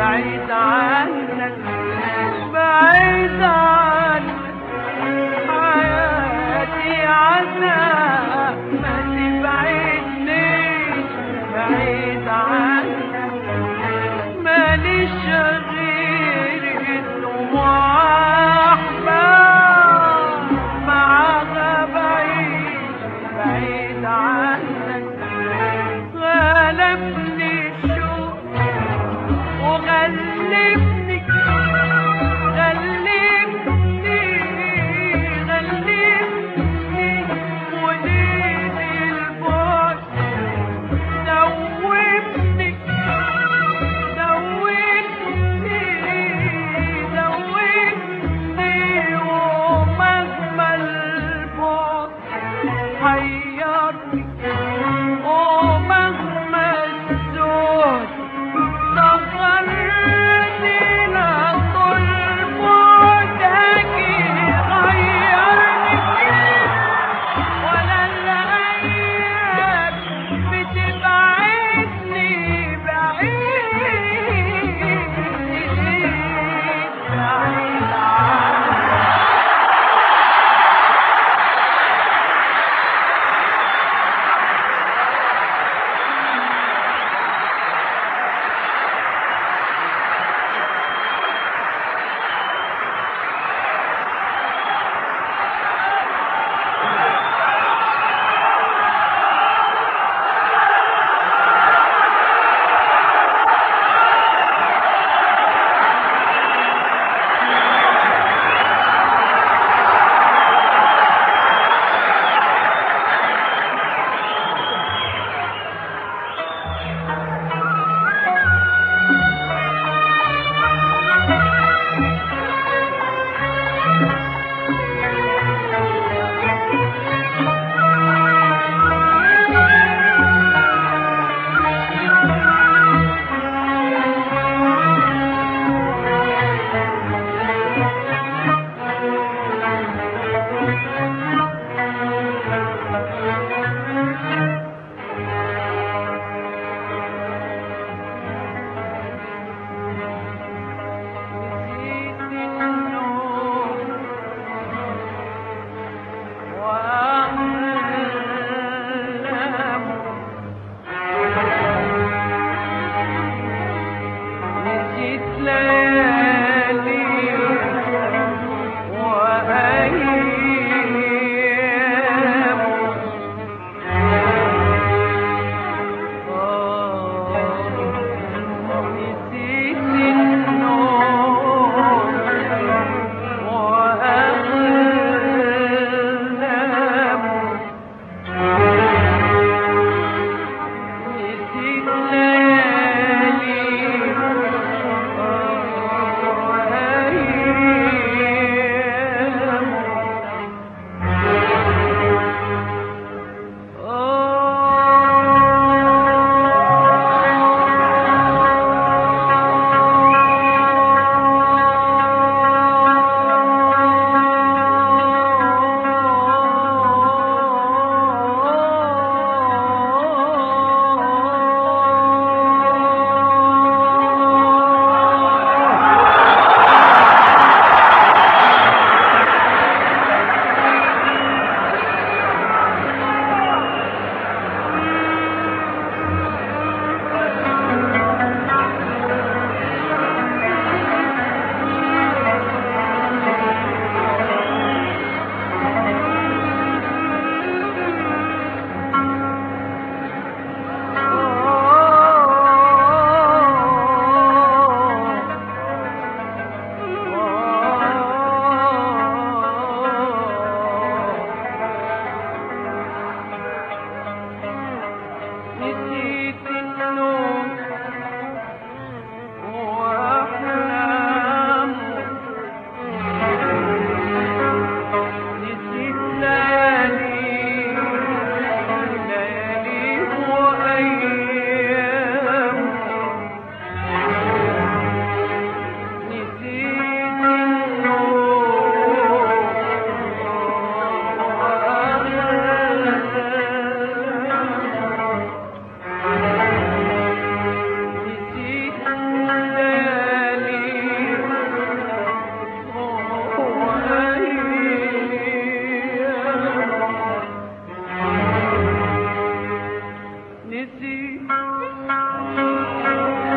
بعيد عنك Thank you.